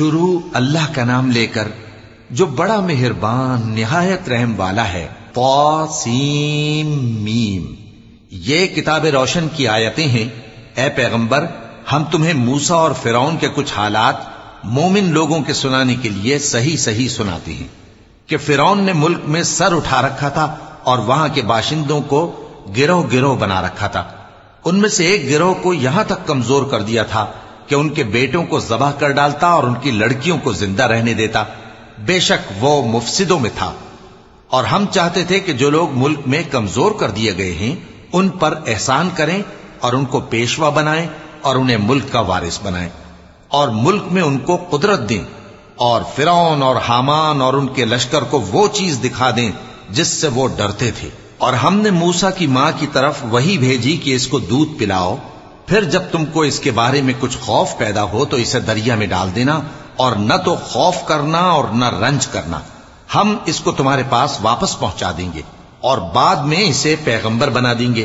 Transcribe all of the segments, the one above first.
شروع اللہ کا نام لے کر جو بڑا مہربان، نہایت رحم والا ہے سیم میم۔ یہ کتاب روشن کی آیتیں ہیں۔ اے پیغمبر، ہم تمہیں موسا اور فرعون کے کچھ حالات مومن لوگوں کے سنانے کے لیے صحیح صحیح سناتے ہیں۔ کہ فرعون نے ملک میں سر اٹھا رکھا تھا اور وہاں کے باشندوں کو گروہ گروہ بنا رکھا تھا۔ ان میں سے ایک گروہ کو یہاں تک کمزور کر دیا تھا کہ ان کے بیٹوں کو ذبح کر ڈالتا اور ان کی لڑکیوں کو زندہ رہنے دیتا۔ بے شک وہ مفسدوں میں تھا۔ اور ہم چاہتے تھے کہ جو لوگ ملک میں کمزور کر دیے گئے ہیں، ان پر احسان کریں اور ان کو پیشوا بنائیں اور انہیں ملک کا وارث بنائیں۔ اور ملک میں ان کو قدرت دیں اور فرعون اور حامان اور ان کے لشکر کو وہ چیز دکھا دیں جس سے وہ ڈرتے تھے۔ اور ہم نے موسا کی ماں کی طرف وہی بھیجی کہ اس کو دودھ پلاؤ۔ پھر جب تم کو اس کے بارے میں کچھ خوف پیدا ہو تو اسے دریا میں ڈال دینا اور نہ تو خوف کرنا اور نہ رنج کرنا۔ ہم اس کو تمہارے پاس واپس پہنچا دیں گے اور بعد میں اسے پیغمبر بنا دیں گے۔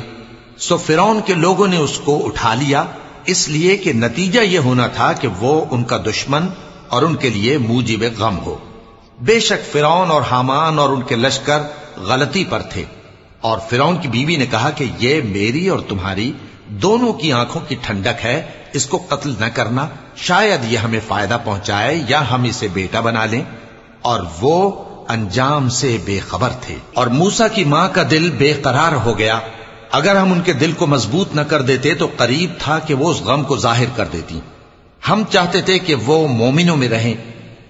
سو فرون کے لوگوں نے اس کو اٹھا لیا۔ اس لیے کہ نتیجہ یہ ہونا تھا کہ وہ ان کا دشمن اور ان کے لیے موجب غم ہو۔ بے شک فرون اور حامان اور ان کے لشکر غلطی پر تھے۔ اور فرون کی بیوی نے کہا کہ یہ میری اور تمہاری دونوں کی آنکھوں کی ٹھنڈک ہے، اس کو قتل نہ کرنا شاید یہ ہمیں فائدہ پہنچائے یا ہم اسے بیٹا بنا لیں۔ اور وہ انجام سے بے خبر تھے۔ اور موسا کی ماں کا دل بے قرار ہو گیا۔ اگر ہم ان کے دل کو مضبوط نہ کر دیتے تو قریب تھا کہ وہ اس غم کو ظاہر کر دیتی۔ ہم چاہتے تھے کہ وہ مومنوں میں رہیں۔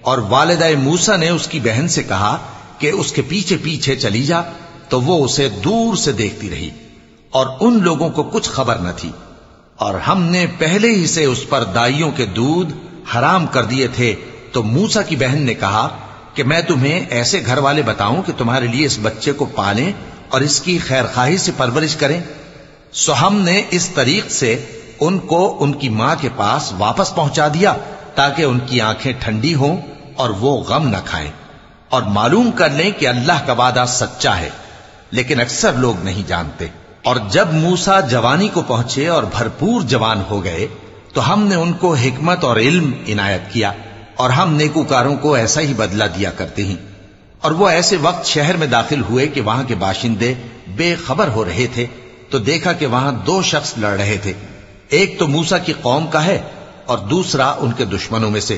اور والدہ موسا نے اس کی بہن سے کہا کہ اس کے پیچھے پیچھے چلی جا تو وہ اسے دور سے دیکھتی رہی۔ اور ان لوگوں کو کچھ خبر نہ تھی۔ اور ہم نے پہلے ہی سے اس پر دائیوں کے دودھ حرام کر دیے تھے۔ تو موسا کی بہن نے کہا کہ میں تمہیں ایسے گھر والے بتاؤں کہ تمہارے لیے اس بچے کو پالیں اور اس کی خیر خواہی سے پرورش کریں۔ سو ہم نے اس طریق سے ان کو ان کی ماں کے پاس واپس پہنچا دیا تاکہ ان کی آنکھیں ٹھنڈی ہوں اور وہ غم نہ کھائیں۔ اور معلوم کر لیں کہ اللہ کا وعدہ سچا ہے، لیکن اکثر لوگ نہیں جانتے۔ اور جب موسا جوانی کو پہنچے اور بھرپور جوان ہو گئے، تو ہم نے ان کو حکمت اور علم عنایت کیا اور ہم نیکوکاروں کو ایسا ہی بدلہ دیا کرتے ہیں۔ اور وہ ایسے وقت شہر میں داخل ہوئے کہ وہاں کے باشندے بے خبر ہو رہے تھے، تو دیکھا کہ وہاں دو شخص لڑ رہے تھے۔ ایک تو موسا کی قوم کا ہے اور دوسرا ان کے دشمنوں میں سے۔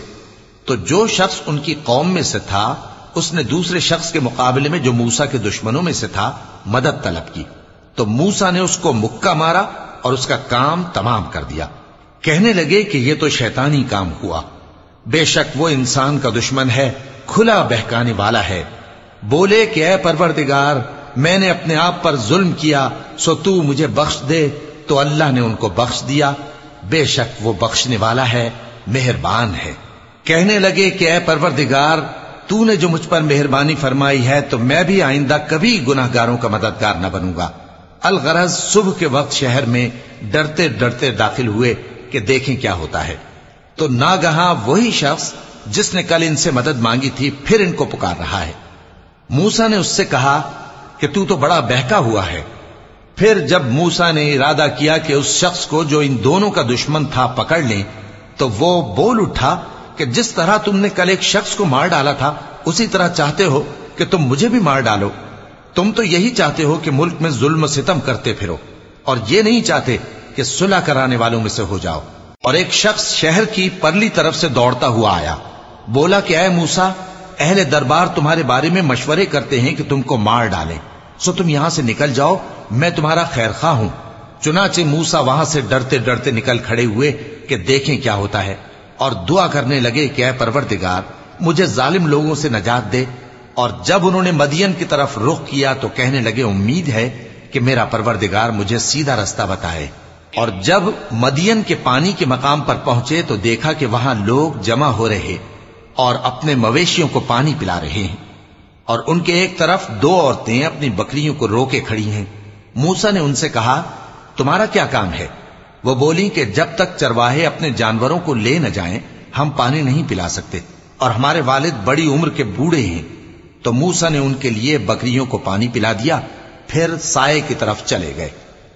تو جو شخص ان کی قوم میں سے تھا، اس نے دوسرے شخص کے مقابلے میں جو موسا کے دشمنوں میں سے تھا، مدد طلب کی۔ تو موسا نے اس کو مکہ مارا اور اس کا کام تمام کر دیا۔ کہنے لگے کہ یہ تو شیطانی کام ہوا۔ بے شک وہ انسان کا دشمن ہے، کھلا بہکانے والا ہے۔ بولے کہ اے پروردگار، میں نے اپنے آپ پر ظلم کیا، سو تو مجھے بخش دے۔ تو اللہ نے ان کو بخش دیا۔ بے شک وہ بخشنے والا ہے، مہربان ہے۔ کہنے لگے کہ اے پروردگار، تو نے جو مجھ پر مہربانی فرمائی ہے، تو میں بھی آئندہ کبھی گناہ گاروں کا مددگار نہ بنوں گا۔ الغرض صبح کے وقت شہر میں ڈرتے ڈرتے داخل ہوئے کہ دیکھیں کیا ہوتا ہے۔ تو ناگہاں وہی شخص جس نے کل ان سے مدد مانگی تھی پھر ان کو پکار رہا ہے۔ موسا نے اس سے کہا کہ تو تو بڑا بہکا ہوا ہے۔ پھر جب موسا نے ارادہ کیا کہ اس شخص کو جو ان دونوں کا دشمن تھا پکڑ لیں، تو وہ بول اٹھا کہ جس طرح تم نے کل ایک شخص کو مار ڈالا تھا، اسی طرح چاہتے ہو کہ تم مجھے بھی مار ڈالو۔ تم تو یہی چاہتے ہو کہ ملک میں ظلم و ستم کرتے پھرو، اور یہ نہیں چاہتے کہ صلح کرانے والوں میں سے ہو جاؤ۔ اور ایک شخص شہر کی پرلی طرف سے دوڑتا ہوا آیا۔ بولا کہ اے موسا اہل دربار تمہارے بارے میں مشورے کرتے ہیں کہ تم کو مار ڈالیں۔ سو تم یہاں سے نکل جاؤ، میں تمہارا خیر خواہ ہوں۔ چنانچہ موسا وہاں سے ڈرتے ڈرتے نکل کھڑے ہوئے کہ دیکھیں کیا ہوتا ہے۔ اور دعا کرنے لگے کہ اے پروردگار، مجھے ظالم لوگوں سے نجات دے۔ اور جب انہوں نے مدین کی طرف رخ کیا تو کہنے لگے، امید ہے کہ میرا پروردگار مجھے سیدھا رستہ بتائے۔ اور جب مدین کے پانی کے مقام پر پہنچے تو دیکھا کہ وہاں لوگ جمع ہو رہے اور اپنے مویشیوں کو پانی پلا رہے ہیں۔ اور ان کے ایک طرف دو عورتیں اپنی بکریوں کو رو کے کھڑی ہیں۔ موسا نے ان سے کہا، تمہارا کیا کام ہے؟ وہ بولی کہ جب تک چرواہے اپنے جانوروں کو لے نہ جائیں، ہم پانی نہیں پلا سکتے۔ اور ہمارے والد بڑی عمر کے بوڑھے ہیں۔ تو موسا نے ان کے لیے بکریوں کو پانی پلا دیا، پھر سائے کی طرف چلے گئے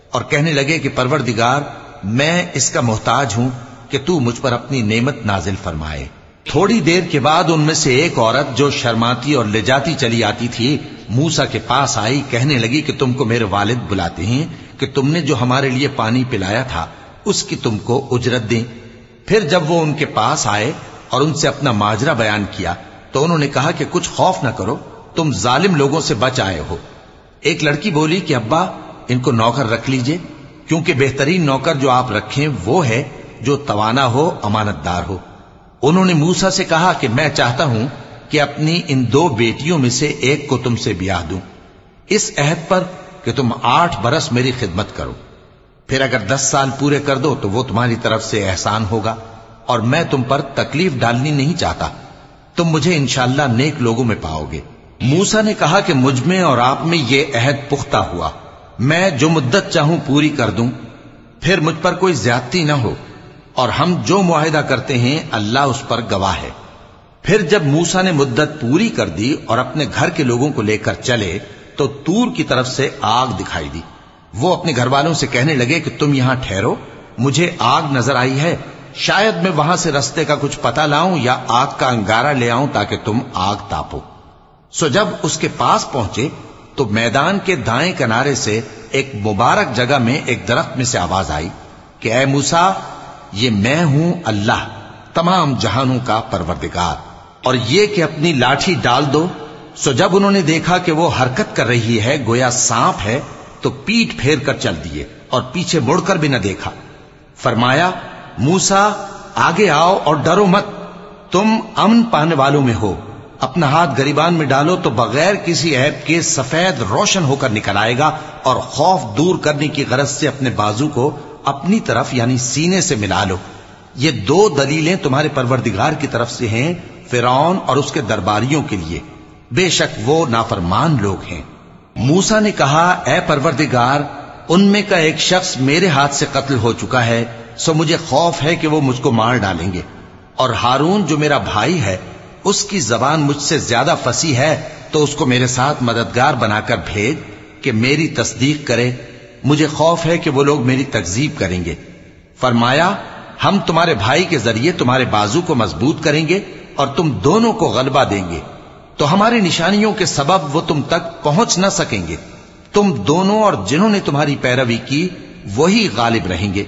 اور کہنے لگے کہ پروردگار، میں اس کا محتاج ہوں کہ تو مجھ پر اپنی نعمت نازل فرمائے۔ تھوڑی دیر کے بعد ان میں سے ایک عورت جو شرماتی اور لے جاتی چلی آتی تھی موسا کے پاس آئی، کہنے لگی کہ تم کو میرے والد بلاتے ہیں، کہ تم نے جو ہمارے لیے پانی پلایا تھا، اس کی تم کو اجرت دیں۔ پھر جب وہ ان کے پاس آئے اور ان سے اپنا ماجرا بیان کیا تو انہوں نے کہا کہ کچھ خوف نہ کرو، تم ظالم لوگوں سے بچ آئے ہو۔ ایک لڑکی بولی کہ ابا، ان کو نوکر رکھ لیجیے، کیونکہ بہترین نوکر جو آپ رکھیں وہ ہے جو توانا ہو امانت دار ہو۔ انہوں نے موسا سے کہا کہ میں چاہتا ہوں کہ اپنی ان دو بیٹیوں میں سے ایک کو تم سے بیاہ دوں۔ اس عہد پر کہ تم آٹھ برس میری خدمت کرو۔ پھر اگر دس سال پورے کر دو تو وہ تمہاری طرف سے احسان ہوگا اور میں تم پر تکلیف ڈالنی نہیں چاہتا۔ تم مجھے انشاءاللہ نیک لوگوں میں پاؤ گے۔ موسا نے کہا کہ مجھ میں اور آپ میں یہ عہد پختہ ہوا۔ میں جو مدت چاہوں پوری کر دوں، پھر مجھ پر کوئی زیادتی نہ ہو۔ اور ہم جو معاہدہ کرتے ہیں، اللہ اس پر گواہ ہے۔ پھر جب موسا نے مدت پوری کر دی اور اپنے گھر کے لوگوں کو لے کر چلے، تو تور کی طرف سے آگ دکھائی دی۔ وہ اپنے گھر والوں سے کہنے لگے کہ تم یہاں ٹھہرو، مجھے آگ نظر آئی ہے۔ شاید میں وہاں سے رستے کا کچھ پتا لاؤں یا آگ کا انگارہ لے آؤں تاکہ تم آگ تاپو۔ سو جب اس کے پاس پہنچے تو میدان کے دائیں کنارے سے ایک مبارک جگہ میں ایک درخت میں سے آواز آئی کہ اے موسا یہ میں ہوں اللہ، تمام جہانوں کا پروردگار، اور یہ کہ اپنی لاٹھی ڈال دو۔ سو جب انہوں نے دیکھا کہ وہ حرکت کر رہی ہے، گویا سانپ ہے، تو پیٹ پھیر کر چل دیے اور پیچھے مڑ کر بھی نہ دیکھا۔ فرمایا موسا، آگے آؤ اور ڈرو مت۔ تم امن پانے والوں میں ہو۔ اپنا ہاتھ گریبان میں ڈالو تو بغیر کسی عیب کے سفید روشن ہو کر نکل آئے گا اور خوف دور کرنے کی غرض سے اپنے بازو کو اپنی طرف یعنی سینے سے ملا لو۔ یہ دو دلیلیں تمہارے پروردگار کی طرف سے ہیں فرعون اور اس کے درباریوں کے لیے۔ بے شک وہ نافرمان لوگ ہیں۔ موسا نے کہا، اے پروردگار، ان میں کا ایک شخص میرے ہاتھ سے قتل ہو چکا ہے۔ سو مجھے خوف ہے کہ وہ مجھ کو مار ڈالیں گے۔ اور ہارون جو میرا بھائی ہے، اس کی زبان مجھ سے زیادہ فسی ہے، تو اس کو میرے ساتھ مددگار بنا کر بھیج کہ میری تصدیق کرے۔ مجھے خوف ہے کہ وہ لوگ میری تکزیب کریں گے۔ فرمایا، ہم تمہارے بھائی کے ذریعے تمہارے بازو کو مضبوط کریں گے اور تم دونوں کو غلبہ دیں گے۔ تو ہماری نشانیوں کے سبب وہ تم تک پہنچ نہ سکیں گے۔ تم دونوں اور جنہوں نے تمہاری پیروی کی، وہی غالب رہیں گے۔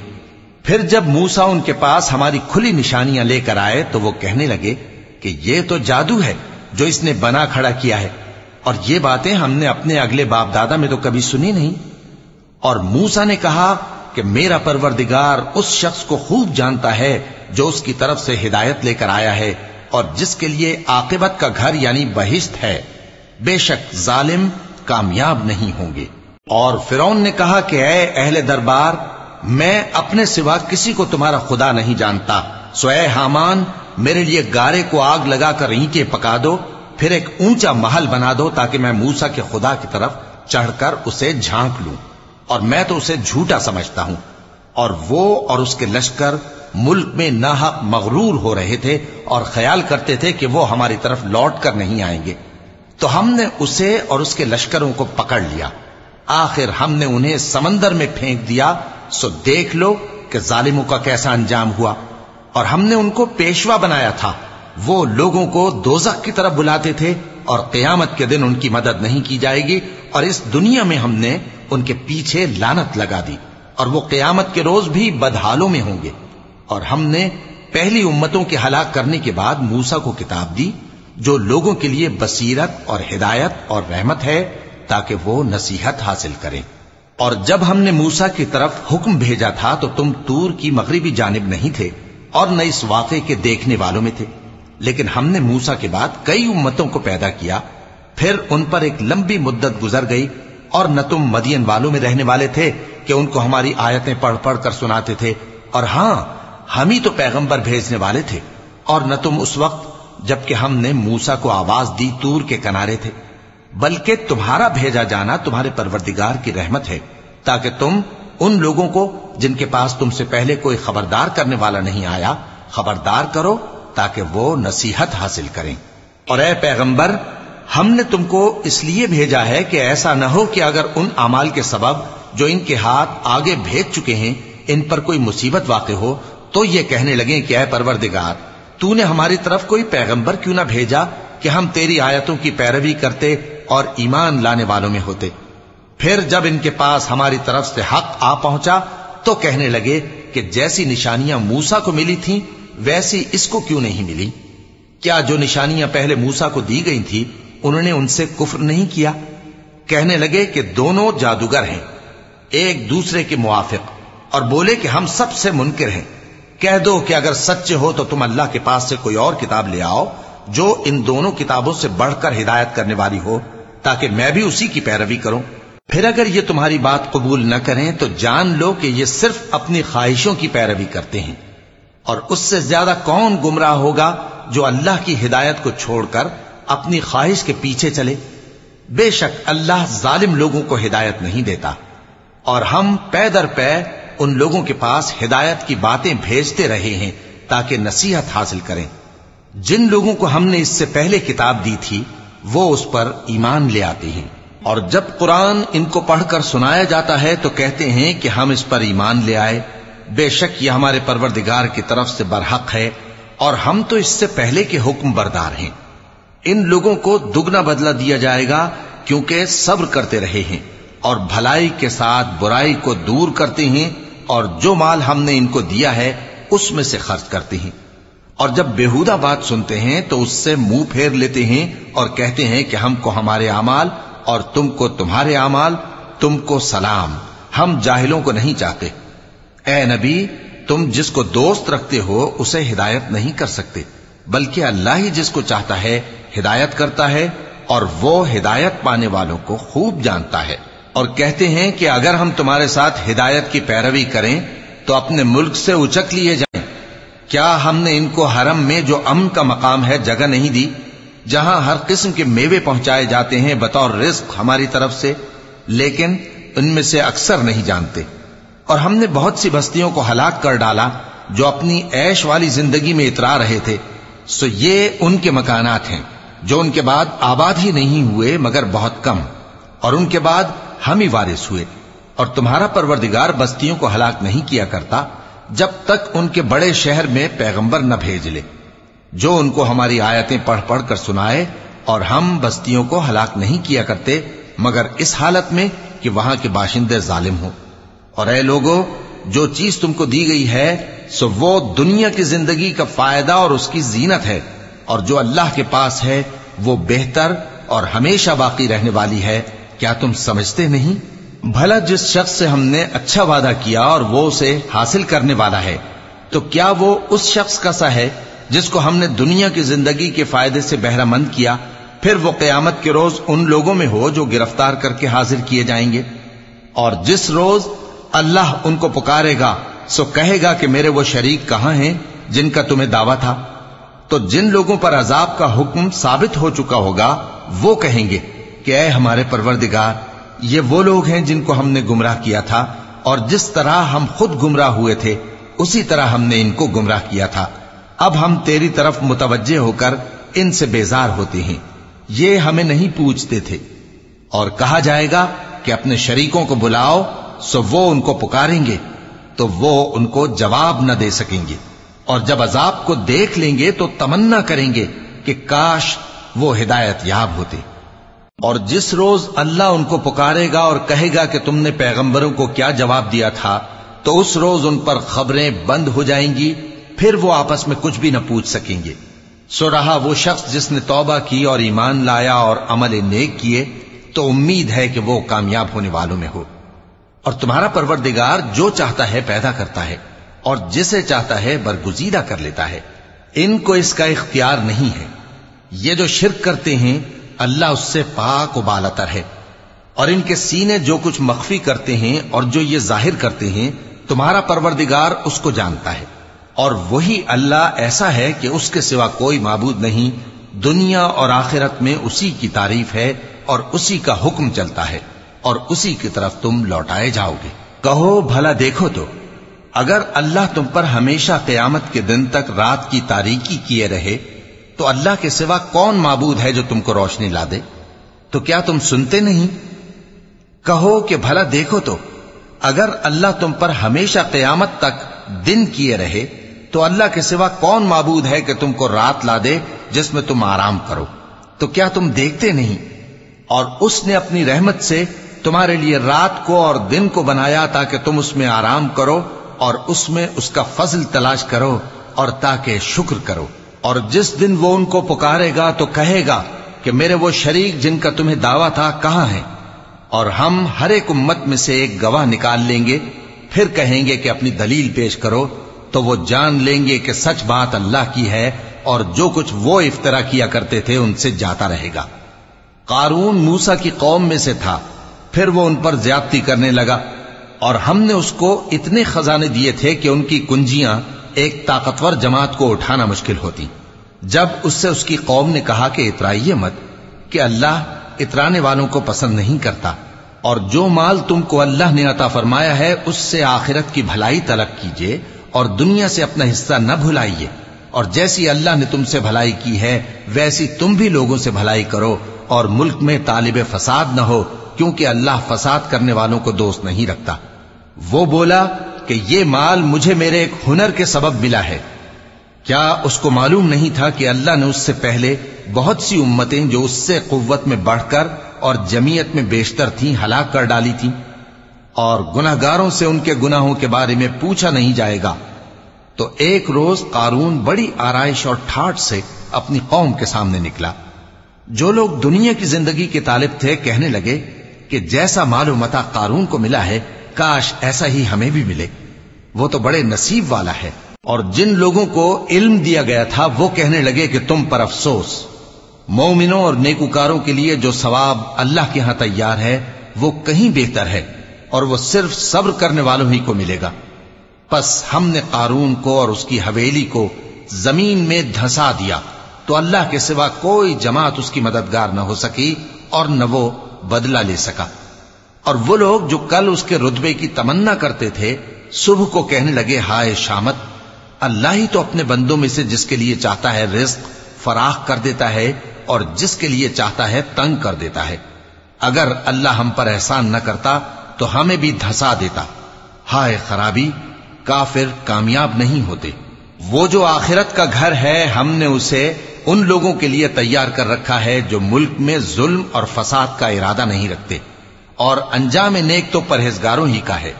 پھر جب موسا ان کے پاس ہماری کھلی نشانیاں لے کر آئے تو وہ کہنے لگے کہ یہ تو جادو ہے جو اس نے بنا کھڑا کیا ہے۔ اور یہ باتیں ہم نے اپنے اگلے باپ دادا میں تو کبھی سنی نہیں۔ اور موسا نے کہا کہ میرا پروردگار اس شخص کو خوب جانتا ہے جو اس کی طرف سے ہدایت لے کر آیا ہے اور جس کے لیے عاقبت کا گھر یعنی بہشت ہے۔ بے شک ظالم کامیاب نہیں ہوں گے۔ اور فرون نے کہا کہ اے اہل دربار میں اپنے سوا کسی کو تمہارا خدا نہیں جانتا۔ سو اے حامان، میرے لیے گارے کو آگ لگا کر اینٹیں پکا دو، پھر ایک اونچا محل بنا دو تاکہ میں موسا کے خدا کی طرف چڑھ کر اسے جھانک لوں۔ اور میں تو اسے جھوٹا سمجھتا ہوں۔ اور وہ اور اس کے لشکر ملک میں ناحق مغرور ہو رہے تھے اور خیال کرتے تھے کہ وہ ہماری طرف لوٹ کر نہیں آئیں گے۔ تو ہم نے اسے اور اس کے لشکروں کو پکڑ لیا۔ آخر ہم نے انہیں سمندر میں پھینک دیا۔ سو دیکھ لو کہ ظالموں کا کیسا انجام ہوا۔ اور ہم نے ان کو پیشوا بنایا تھا۔ وہ لوگوں کو دوزخ کی طرف بلاتے تھے اور قیامت کے دن ان کی مدد نہیں کی جائے گی۔ اور اس دنیا میں ہم نے ان کے پیچھے لانت لگا دی۔ اور وہ قیامت کے روز بھی بدحالوں میں ہوں گے۔ اور ہم نے پہلی امتوں کے ہلاک کرنے کے بعد موسا کو کتاب دی، جو لوگوں کے لیے بصیرت اور ہدایت اور رحمت ہے، تاکہ وہ نصیحت حاصل کریں۔ اور جب ہم نے موسا کی طرف حکم بھیجا تھا تو تم تور کی مغربی جانب نہیں تھے اور نہ اس واقعے کے دیکھنے والوں میں تھے۔ لیکن ہم نے موسا کے بعد کئی امتوں کو پیدا کیا۔ پھر ان پر ایک لمبی مدت گزر گئی اور نہ تم مدین والوں میں رہنے والے تھے کہ ان کو ہماری آیتیں پڑھ پڑھ کر سناتے تھے۔ اور ہاں ہم ہی تو پیغمبر بھیجنے والے تھے۔ اور نہ تم اس وقت جبکہ ہم نے موسا کو آواز دی تور کے کنارے تھے۔ بلکہ تمہارا بھیجا جانا تمہارے پروردگار کی رحمت ہے، تاکہ تم ان لوگوں کو جن کے پاس تم سے پہلے کوئی خبردار کرنے والا نہیں آیا، خبردار کرو تاکہ وہ نصیحت حاصل کریں۔ اور اے پیغمبر، ہم نے تم کو اس لیے بھیجا ہے کہ ایسا نہ ہو کہ اگر ان امال کے سبب جو ان کے ہاتھ آگے بھیج چکے ہیں، ان پر کوئی مصیبت واقع ہو، تو یہ کہنے لگیں کہ اے پروردگار، تو نے ہماری طرف کوئی پیغمبر کیوں نہ بھیجا کہ ہم تیری آیتوں کی پیروی کرتے اور ایمان لانے والوں میں ہوتے۔ پھر جب ان کے پاس ہماری طرف سے حق آ پہنچا، تو کہنے لگے کہ جیسی نشانیاں موسا کو ملی تھیں، ویسی اس کو کیوں نہیں ملی؟ کیا جو نشانیاں پہلے موسا کو دی گئی تھی انہوں نے ان سے کفر نہیں کیا؟ کہنے لگے کہ دونوں جادوگر ہیں، ایک دوسرے کے موافق، اور بولے کہ ہم سب سے منکر ہیں۔ کہہ دو کہ اگر سچے ہو تو تم اللہ کے پاس سے کوئی اور کتاب لے آؤ، جو ان دونوں کتابوں سے بڑھ کر ہدایت کرنے والی ہو۔ تاکہ میں بھی اسی کی پیروی کروں۔ پھر اگر یہ تمہاری بات قبول نہ کریں تو جان لو کہ یہ صرف اپنی خواہشوں کی پیروی کرتے ہیں۔ اور اس سے زیادہ کون گمراہ ہوگا جو اللہ کی ہدایت کو چھوڑ کر اپنی خواہش کے پیچھے چلے؟ بے شک اللہ ظالم لوگوں کو ہدایت نہیں دیتا۔ اور ہم پے در پے ان لوگوں کے پاس ہدایت کی باتیں بھیجتے رہے ہیں تاکہ نصیحت حاصل کریں۔ جن لوگوں کو ہم نے اس سے پہلے کتاب دی تھی وہ اس پر ایمان لے آتے ہیں۔ اور جب قرآن ان کو پڑھ کر سنایا جاتا ہے تو کہتے ہیں کہ ہم اس پر ایمان لے آئے۔ بے شک یہ ہمارے پروردگار کی طرف سے برحق ہے۔ اور ہم تو اس سے پہلے کے حکم بردار ہیں۔ ان لوگوں کو دگنا بدلہ دیا جائے گا کیونکہ صبر کرتے رہے ہیں۔ اور بھلائی کے ساتھ برائی کو دور کرتے ہیں۔ اور جو مال ہم نے ان کو دیا ہے، اس میں سے خرچ کرتے ہیں۔ اور جب بےحودہ بات سنتے ہیں تو اس سے منہ پھیر لیتے ہیں اور کہتے ہیں کہ ہم کو ہمارے اعمال اور تم کو تمہارے اعمال، تم کو سلام۔ ہم جاہلوں کو نہیں چاہتے۔ اے نبی، تم جس کو دوست رکھتے ہو اسے ہدایت نہیں کر سکتے، بلکہ اللہ ہی جس کو چاہتا ہے ہدایت کرتا ہے اور وہ ہدایت پانے والوں کو خوب جانتا ہے۔ اور کہتے ہیں کہ اگر ہم تمہارے ساتھ ہدایت کی پیروی کریں تو اپنے ملک سے اچک لیے جائیں۔ کیا ہم نے ان کو حرم میں جو امن کا مقام ہے جگہ نہیں دی، جہاں ہر قسم کے میوے پہنچائے جاتے ہیں بطور رزق ہماری طرف سے، لیکن ان میں سے اکثر نہیں جانتے۔ اور ہم نے بہت سی بستیوں کو ہلاک کر ڈالا جو اپنی عیش والی زندگی میں اترا رہے تھے۔ سو یہ ان کے مکانات ہیں، جو ان کے بعد آباد ہی نہیں ہوئے مگر بہت کم۔ اور ان کے بعد ہم ہی وارث ہوئے۔ اور تمہارا پروردگار بستیوں کو ہلاک نہیں کیا کرتا جب تک ان کے بڑے شہر میں پیغمبر نہ بھیج لے، جو ان کو ہماری آیتیں پڑھ پڑھ کر سنائے اور ہم بستیوں کو ہلاک نہیں کیا کرتے، مگر اس حالت میں کہ وہاں کے باشندے ظالم ہوں۔ اور اے لوگوں جو چیز تم کو دی گئی ہے، سو وہ دنیا کی زندگی کا فائدہ اور اس کی زینت ہے، اور جو اللہ کے پاس ہے، وہ بہتر اور ہمیشہ باقی رہنے والی ہے۔ کیا تم سمجھتے نہیں؟ بھلا جس شخص سے ہم نے اچھا وعدہ کیا اور وہ اسے حاصل کرنے والا ہے، تو کیا وہ اس شخص کا سا ہے جس کو ہم نے دنیا کی زندگی کے فائدے سے بہرہ مند کیا، پھر وہ قیامت کے روز ان لوگوں میں ہو جو گرفتار کر کے حاضر کیے جائیں گے؟ اور جس روز اللہ ان کو پکارے گا، سو کہے گا کہ میرے وہ شریک کہاں ہیں جن کا تمہیں دعویٰ تھا؟ تو جن لوگوں پر عذاب کا حکم ثابت ہو چکا ہوگا، وہ کہیں گے کہ اے ہمارے پروردگار یہ وہ لوگ ہیں جن کو ہم نے گمراہ کیا تھا، اور جس طرح ہم خود گمراہ ہوئے تھے، اسی طرح ہم نے ان کو گمراہ کیا تھا۔ اب ہم تیری طرف متوجہ ہو کر ان سے بیزار ہوتے ہیں۔ یہ ہمیں نہیں پوچھتے تھے۔ اور کہا جائے گا کہ اپنے شریکوں کو بلاؤ، سو وہ ان کو پکاریں گے، تو وہ ان کو جواب نہ دے سکیں گے۔ اور جب عذاب کو دیکھ لیں گے تو تمنا کریں گے کہ کاش وہ ہدایت یاب ہوتے۔ اور جس روز اللہ ان کو پکارے گا اور کہے گا کہ تم نے پیغمبروں کو کیا جواب دیا تھا، تو اس روز ان پر خبریں بند ہو جائیں گی، پھر وہ آپس میں کچھ بھی نہ پوچھ سکیں گے۔ سو رہا وہ شخص جس نے توبہ کی اور ایمان لایا اور عمل نیک کیے، تو امید ہے کہ وہ کامیاب ہونے والوں میں ہو۔ اور تمہارا پروردگار جو چاہتا ہے پیدا کرتا ہے، اور جسے چاہتا ہے برگزیدہ کر لیتا ہے۔ ان کو اس کا اختیار نہیں ہے۔ یہ جو شرک کرتے ہیں اللہ اس سے پاک و بالتر ہے۔ اور ان کے سینے جو کچھ مخفی کرتے ہیں اور جو یہ ظاہر کرتے ہیں، تمہارا پروردگار اس کو جانتا ہے۔ اور وہی اللہ ایسا ہے کہ اس کے سوا کوئی معبود نہیں، دنیا اور آخرت میں اسی کی تعریف ہے اور اسی کا حکم چلتا ہے۔ اور اسی کی طرف تم لوٹائے جاؤ گے۔ کہو، بھلا دیکھو تو۔ اگر اللہ تم پر ہمیشہ قیامت کے دن تک رات کی تاریکی کیے رہے تو اللہ کے سوا کون معبود ہے جو تم کو روشنی لا دے؟ تو کیا تم سنتے نہیں؟ کہو کہ بھلا دیکھو تو، اگر اللہ تم پر ہمیشہ قیامت تک دن کیے رہے، تو اللہ کے سوا کون معبود ہے کہ تم کو رات لا دے جس میں تم آرام کرو؟ تو کیا تم دیکھتے نہیں؟ اور اس نے اپنی رحمت سے تمہارے لیے رات کو اور دن کو بنایا تاکہ تم اس میں آرام کرو اور اس میں اس کا فضل تلاش کرو اور تاکہ شکر کرو۔ اور جس دن وہ ان کو پکارے گا تو کہے گا کہ میرے وہ شریک جن کا تمہیں دعویٰ تھا کہاں ہیں؟ اور ہم ہر ایک امت میں سے ایک گواہ نکال لیں گے، پھر کہیں گے کہ اپنی دلیل پیش کرو، تو وہ جان لیں گے کہ سچ بات اللہ کی ہے اور جو کچھ وہ افطرا کیا کرتے تھے ان سے جاتا رہے گا۔ قارون موسا کی قوم میں سے تھا، پھر وہ ان پر زیادتی کرنے لگا اور ہم نے اس کو اتنے خزانے دیے تھے کہ ان کی کنجیاں ایک طاقتور جماعت کو اٹھانا مشکل ہوتی۔ جب اس سے اس کی قوم نے کہا کہ اترائیے مت، کہ اللہ اترانے والوں کو پسند نہیں کرتا، اور جو مال تم کو اللہ نے عطا فرمایا ہے، اس سے آخرت کی بھلائی طلب کیجیے اور دنیا سے اپنا حصہ نہ بھلائیے۔ اور جیسی اللہ نے تم سے بھلائی کی ہے، ویسی تم بھی لوگوں سے بھلائی کرو، اور ملک میں طالب فساد نہ ہو، کیونکہ اللہ فساد کرنے والوں کو دوست نہیں رکھتا۔ وہ بولا کہ یہ مال مجھے میرے ایک ہنر کے سبب ملا ہے۔ کیا اس کو معلوم نہیں تھا کہ اللہ نے اس سے پہلے بہت سی امتیں جو اس سے قوت میں بڑھ کر اور جمیت میں بیشتر تھیں، ہلاک کر ڈالی تھیں؟ اور گناہ گاروں سے ان کے گناہوں کے بارے میں پوچھا نہیں جائے گا۔ تو ایک روز قارون بڑی آرائش اور ٹھاٹ سے اپنی قوم کے سامنے نکلا۔ جو لوگ دنیا کی زندگی کے طالب تھے کہنے لگے کہ جیسا مال و متا قارون کو ملا ہے کاش ایسا ہی ہمیں بھی ملے۔ وہ تو بڑے نصیب والا ہے۔ اور جن لوگوں کو علم دیا گیا تھا، وہ کہنے لگے کہ تم پر افسوس۔ مومنوں اور نیکوکاروں کے لیے جو ثواب اللہ کے ہاں تیار ہے، وہ کہیں بہتر ہے۔ اور وہ صرف صبر کرنے والوں ہی کو ملے گا۔ پس ہم نے قارون کو اور اس کی حویلی کو زمین میں دھسا دیا۔ تو اللہ کے سوا کوئی جماعت اس کی مددگار نہ ہو سکی اور نہ وہ بدلہ لے سکا۔ اور وہ لوگ جو کل اس کے رتبے کی تمنا کرتے تھے، صبح کو کہنے لگے، ہائے شامت، اللہ ہی تو اپنے بندوں میں سے جس کے لیے چاہتا ہے رزق فراخ کر دیتا ہے اور جس کے لیے چاہتا ہے تنگ کر دیتا ہے۔ اگر اللہ ہم پر احسان نہ کرتا تو ہمیں بھی دھسا دیتا۔ ہائے خرابی، کافر کامیاب نہیں ہوتے۔ وہ جو آخرت کا گھر ہے، ہم نے اسے ان لوگوں کے لیے تیار کر رکھا ہے جو ملک میں ظلم اور فساد کا ارادہ نہیں رکھتے۔ اور انجام نیک تو پرہیزگاروں ہی کا ہے۔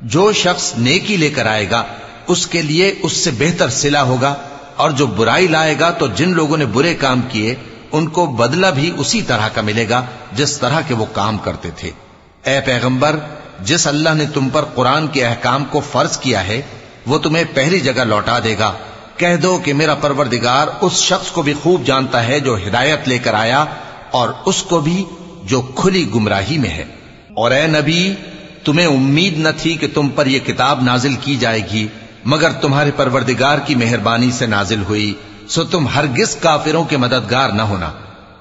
جو شخص نیکی لے کر آئے گا، اس کے لیے اس سے بہتر سلا ہوگا، اور جو برائی لائے گا تو جن لوگوں نے برے کام کیے، ان کو بدلہ بھی اسی طرح کا ملے گا جس طرح کے وہ کام کرتے تھے۔ اے پیغمبر، جس اللہ نے تم پر قرآن کے احکام کو فرض کیا ہے، وہ تمہیں پہلی جگہ لوٹا دے گا۔ کہہ دو کہ میرا پروردگار اس شخص کو بھی خوب جانتا ہے جو ہدایت لے کر آیا، اور اس کو بھی جو کھلی گمراہی میں ہے۔ اور اے نبی، تمہیں امید نہ تھی کہ تم پر یہ کتاب نازل کی جائے گی، مگر تمہارے پروردگار کی مہربانی سے نازل ہوئی، سو تم ہرگز کافروں کے مددگار نہ ہونا۔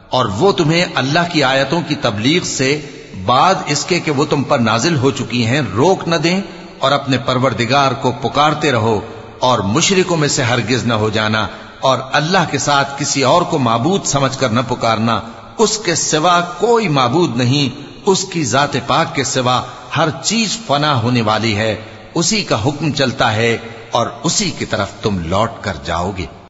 اور وہ تمہیں اللہ کی آیتوں کی تبلیغ سے بعد اس کے کہ وہ تم پر نازل ہو چکی ہیں، روک نہ دیں اور اپنے پروردگار کو پکارتے رہو۔ اور مشرکوں میں سے ہرگز نہ ہو جانا۔ اور اللہ کے ساتھ کسی اور کو معبود سمجھ کر نہ پکارنا۔ اس کے سوا کوئی معبود نہیں، اس کی ذات پاک کے سوا ہر چیز فنا ہونے والی ہے، اسی کا حکم چلتا ہے اور اسی کی طرف تم لوٹ کر جاؤ گے۔